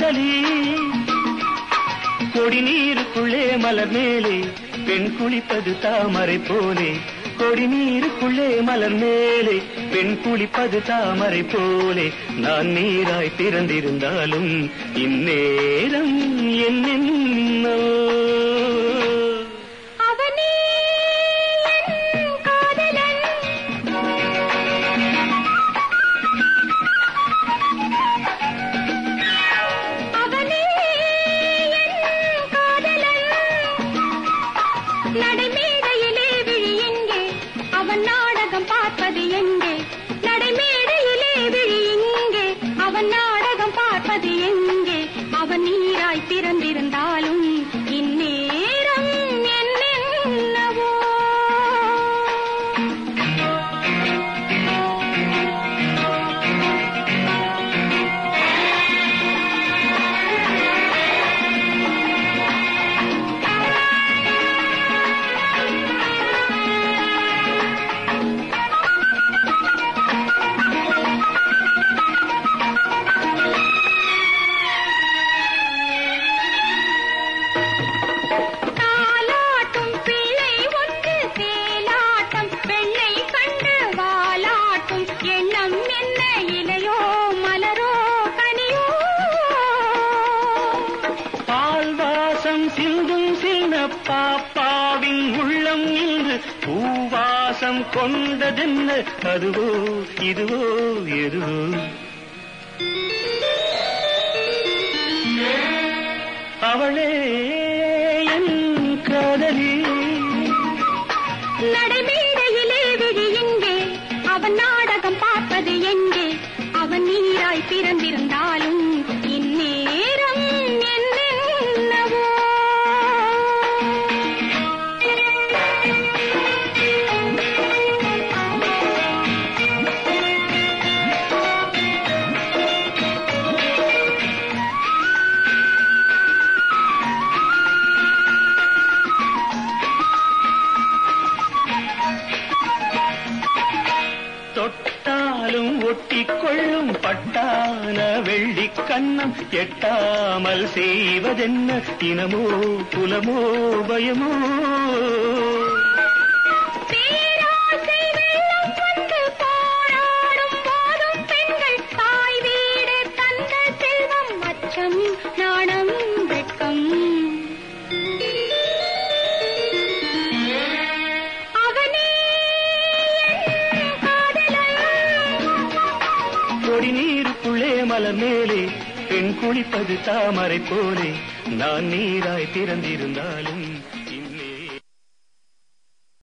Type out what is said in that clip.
காதலி கொடி நீருக்குள்ளே மலர் மேலே பெண் குளிப்பது தாமரை போலே. கொடி நீருக்குள்ளே மலர் மேலே பெண் குளிப்பது தாமரை போலே. நான் நீராய் பிறந்திருந்தாலும் இந்நேரம் என்னென்ன நடைமேடையிலே விழி எங்கே? அவன் நாடகம் பார்ப்பது எங்கே? நடைமேடையிலே விழி எங்கே? அவன் நாடகம் பார்ப்பது எங்கே? அவன் நீராய் சிந்தும் சின்ன பாப்பாவின் உள்ளம் இன்று பூவாசம் கொண்டதென்ன? அதுவோ இதுவோ எதுவோ? அவளே என் காதலி தொட்டாலும் ஒட்டிக்கொள்ளும் பட்டான வெள்ளி கண்ணம் எட்டாமல் செய்வதென்ன? தினமோ புலமோ பயமோ? கோடி நீருக்குள்ளே மலர் மேலே பெண் குளிப்பது தாமரை போலே. நான் நீராய் திறந்திருந்தாலும்